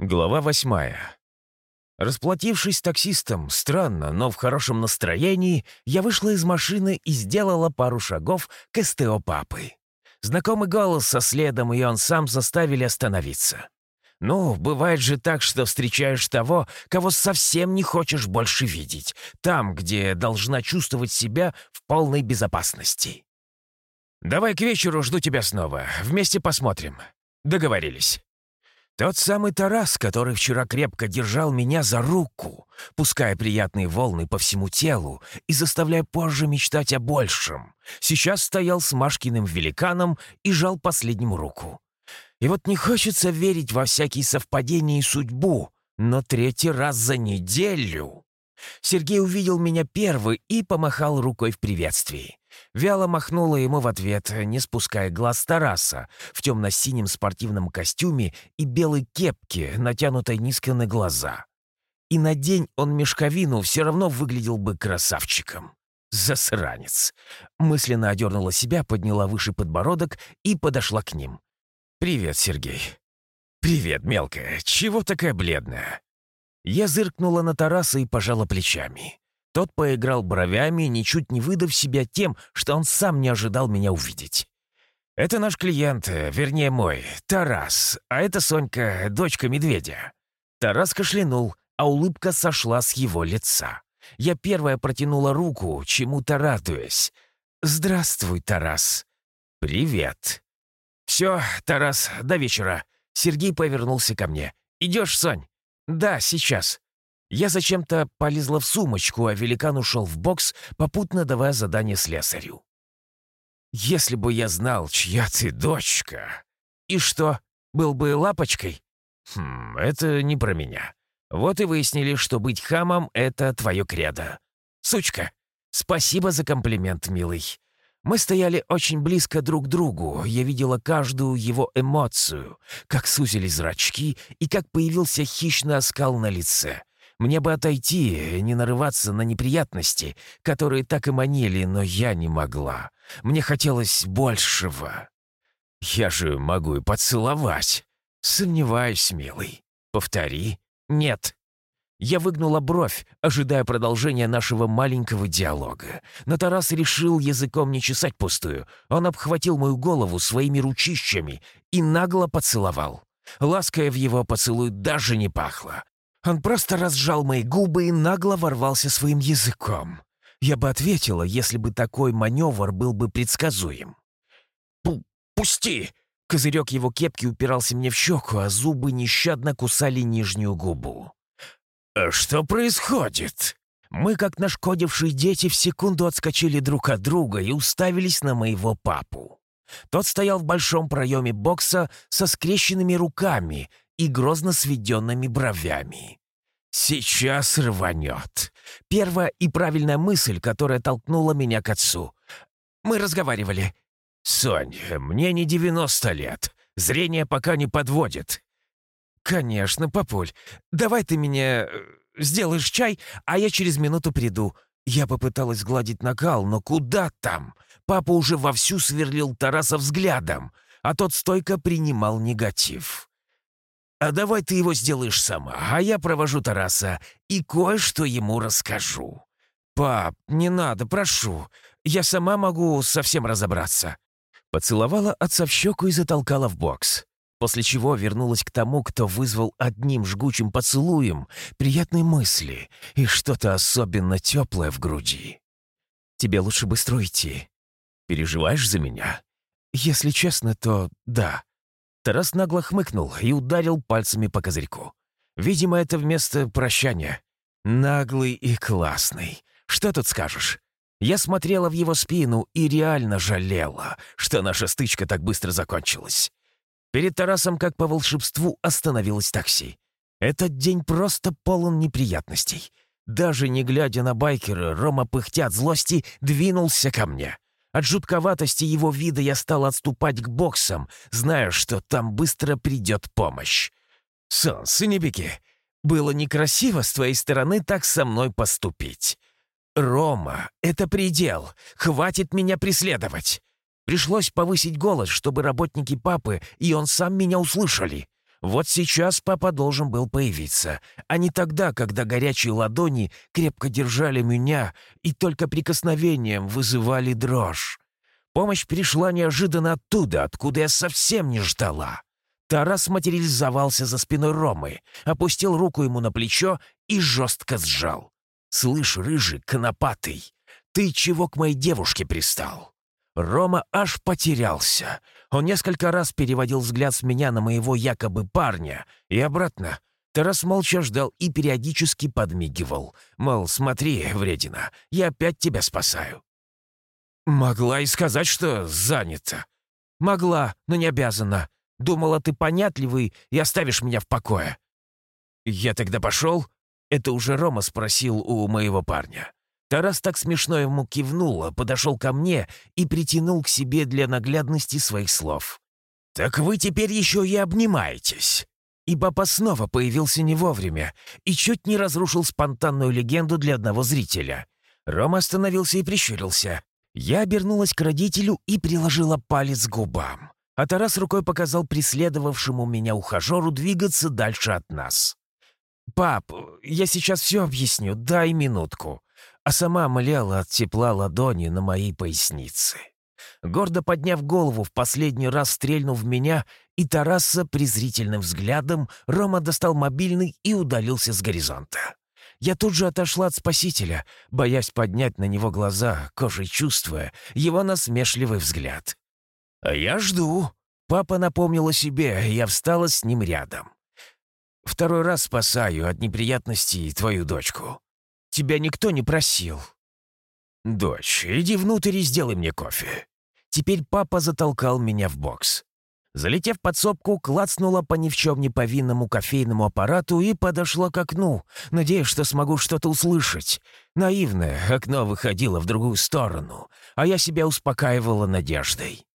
Глава восьмая. Расплатившись таксистом, странно, но в хорошем настроении, я вышла из машины и сделала пару шагов к СТО папы. Знакомый голос со следом и он сам заставили остановиться. Ну, бывает же так, что встречаешь того, кого совсем не хочешь больше видеть, там, где должна чувствовать себя в полной безопасности. «Давай к вечеру жду тебя снова. Вместе посмотрим». Договорились. Тот самый Тарас, который вчера крепко держал меня за руку, пуская приятные волны по всему телу и заставляя позже мечтать о большем, сейчас стоял с Машкиным великаном и жал последнему руку. И вот не хочется верить во всякие совпадения и судьбу, но третий раз за неделю... Сергей увидел меня первый и помахал рукой в приветствии. Вяло махнула ему в ответ, не спуская глаз Тараса, в темно-синем спортивном костюме и белой кепке, натянутой низко на глаза. И на день он мешковину все равно выглядел бы красавчиком. Засранец. Мысленно одернула себя, подняла выше подбородок и подошла к ним. «Привет, Сергей». «Привет, мелкая. Чего такая бледная?» Я зыркнула на Тараса и пожала плечами. Тот поиграл бровями, ничуть не выдав себя тем, что он сам не ожидал меня увидеть. «Это наш клиент, э, вернее мой, Тарас, а это Сонька, дочка медведя». Тарас кашлянул, а улыбка сошла с его лица. Я первая протянула руку, чему-то радуясь. «Здравствуй, Тарас». «Привет». «Все, Тарас, до вечера». Сергей повернулся ко мне. «Идешь, Сонь?» «Да, сейчас». Я зачем-то полезла в сумочку, а великан ушел в бокс, попутно давая задание слесарю. «Если бы я знал, чья ты дочка...» «И что, был бы лапочкой?» «Хм, это не про меня. Вот и выяснили, что быть хамом — это твое кредо. Сучка, спасибо за комплимент, милый. Мы стояли очень близко друг к другу, я видела каждую его эмоцию, как сузились зрачки и как появился хищный оскал на лице. Мне бы отойти, не нарываться на неприятности, которые так и манили, но я не могла. Мне хотелось большего. Я же могу и поцеловать. Сомневаюсь, милый. Повтори. Нет. Я выгнула бровь, ожидая продолжения нашего маленького диалога. Но Тарас решил языком не чесать пустую. Он обхватил мою голову своими ручищами и нагло поцеловал. Лаская в его поцелуй даже не пахло. Он просто разжал мои губы и нагло ворвался своим языком. Я бы ответила, если бы такой маневр был бы предсказуем. Пу «Пусти!» Козырек его кепки упирался мне в щеку, а зубы нещадно кусали нижнюю губу. «А «Что происходит?» Мы, как нашкодившие дети, в секунду отскочили друг от друга и уставились на моего папу. Тот стоял в большом проеме бокса со скрещенными руками и грозно сведенными бровями. «Сейчас рванет». Первая и правильная мысль, которая толкнула меня к отцу. Мы разговаривали. «Сонь, мне не 90 лет. Зрение пока не подводит». «Конечно, папуль. Давай ты мне э, сделаешь чай, а я через минуту приду». Я попыталась гладить накал, но куда там? Папа уже вовсю сверлил Тараса взглядом, а тот стойко принимал негатив. А давай ты его сделаешь сама, а я провожу Тараса и кое-что ему расскажу. Пап, не надо, прошу. Я сама могу совсем разобраться. Поцеловала отца в щеку и затолкала в бокс. После чего вернулась к тому, кто вызвал одним жгучим поцелуем приятные мысли и что-то особенно теплое в груди. Тебе лучше быстро идти. Переживаешь за меня? Если честно, то да. Тарас нагло хмыкнул и ударил пальцами по козырьку. Видимо, это вместо прощания. Наглый и классный. Что тут скажешь? Я смотрела в его спину и реально жалела, что наша стычка так быстро закончилась. Перед Тарасом, как по волшебству, остановилось такси. Этот день просто полон неприятностей. Даже не глядя на байкера, Рома пыхтя от злости двинулся ко мне. От жутковатости его вида я стал отступать к боксам, зная, что там быстро придет помощь. «Солнце не. Было некрасиво с твоей стороны так со мной поступить. Рома, это предел. Хватит меня преследовать». Пришлось повысить голос, чтобы работники папы и он сам меня услышали. Вот сейчас папа должен был появиться, а не тогда, когда горячие ладони крепко держали меня и только прикосновением вызывали дрожь. Помощь пришла неожиданно оттуда, откуда я совсем не ждала. Тарас материализовался за спиной Ромы, опустил руку ему на плечо и жестко сжал. «Слышь, рыжий, конопатый, ты чего к моей девушке пристал?» Рома аж потерялся. Он несколько раз переводил взгляд с меня на моего якобы парня и обратно. Тарас молча ждал и периодически подмигивал. Мол, смотри, вредина, я опять тебя спасаю. «Могла и сказать, что занята». «Могла, но не обязана. Думала, ты понятливый и оставишь меня в покое». «Я тогда пошел?» Это уже Рома спросил у моего парня. Тарас так смешно ему кивнул, подошел ко мне и притянул к себе для наглядности своих слов. «Так вы теперь еще и обнимаетесь!» И папа снова появился не вовремя и чуть не разрушил спонтанную легенду для одного зрителя. Рома остановился и прищурился. Я обернулась к родителю и приложила палец к губам. А Тарас рукой показал преследовавшему меня ухажеру двигаться дальше от нас. «Пап, я сейчас все объясню, дай минутку», а сама мляла от тепла ладони на моей пояснице. Гордо подняв голову, в последний раз стрельнув в меня, и Тараса презрительным взглядом, Рома достал мобильный и удалился с горизонта. Я тут же отошла от спасителя, боясь поднять на него глаза, кожей чувствуя его насмешливый взгляд. «А я жду», — папа напомнил о себе, я встала с ним рядом. «Второй раз спасаю от неприятностей твою дочку. Тебя никто не просил». «Дочь, иди внутрь и сделай мне кофе». Теперь папа затолкал меня в бокс. Залетев в подсобку, клацнула по ни в чем не повинному кофейному аппарату и подошла к окну, надеясь, что смогу что-то услышать. Наивное, окно выходило в другую сторону, а я себя успокаивала надеждой.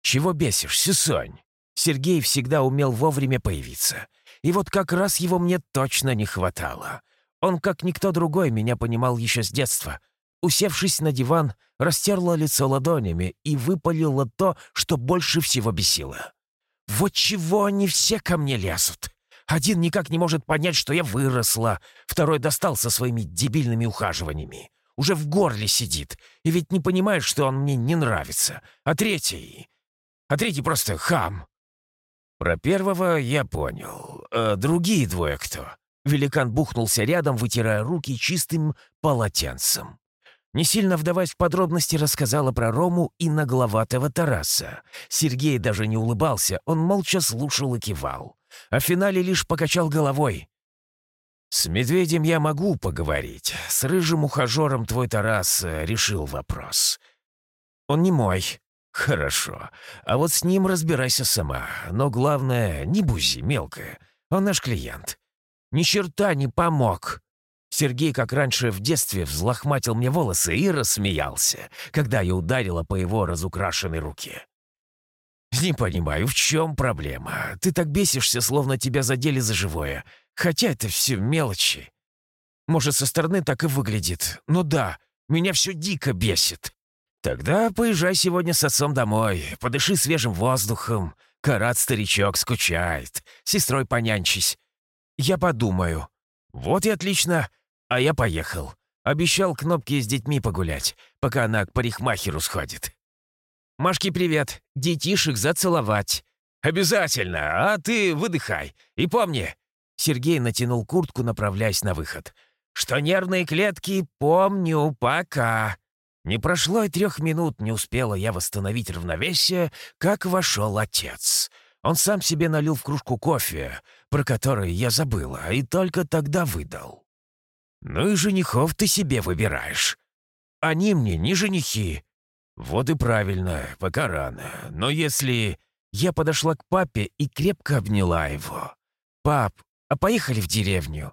«Чего бесишься, Сонь?» Сергей всегда умел вовремя появиться. И вот как раз его мне точно не хватало. Он, как никто другой, меня понимал еще с детства. Усевшись на диван, растерла лицо ладонями и выпалила то, что больше всего бесило. «Вот чего они все ко мне лезут? Один никак не может понять, что я выросла, второй достал со своими дебильными ухаживаниями. Уже в горле сидит, и ведь не понимает, что он мне не нравится. А третий... А третий просто хам». Про первого я понял. А другие двое кто? Великан бухнулся рядом, вытирая руки чистым полотенцем. Не сильно вдаваясь в подробности, рассказала про Рому и нагловатого Тараса. Сергей даже не улыбался, он молча слушал и кивал. А в финале лишь покачал головой. «С медведем я могу поговорить. С рыжим ухажером твой Тарас э, решил вопрос. Он не мой». «Хорошо. А вот с ним разбирайся сама. Но главное, не бузи, мелкая. Он наш клиент. Ни черта не помог. Сергей, как раньше в детстве, взлохматил мне волосы и рассмеялся, когда я ударила по его разукрашенной руке. «Не понимаю, в чем проблема? Ты так бесишься, словно тебя задели за живое. Хотя это все мелочи. Может, со стороны так и выглядит. Но да, меня все дико бесит. Тогда поезжай сегодня с отцом домой, подыши свежим воздухом. Карат старичок скучает. Сестрой понянчись. «Я подумаю». «Вот и отлично. А я поехал. Обещал кнопки с детьми погулять, пока она к парикмахеру сходит». «Машке привет. Детишек зацеловать». «Обязательно. А ты выдыхай. И помни». Сергей натянул куртку, направляясь на выход. «Что нервные клетки помню, пока». Не прошло и трех минут, не успела я восстановить равновесие, как вошел отец. Он сам себе налил в кружку кофе, про который я забыла, и только тогда выдал. «Ну и женихов ты себе выбираешь. Они мне не женихи». «Вот и правильно, пока рано. Но если...» Я подошла к папе и крепко обняла его. «Пап, а поехали в деревню?»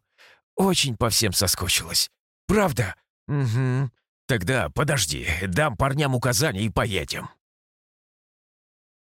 Очень по всем соскучилась. «Правда?» «Угу. Тогда подожди, дам парням указания и поедем».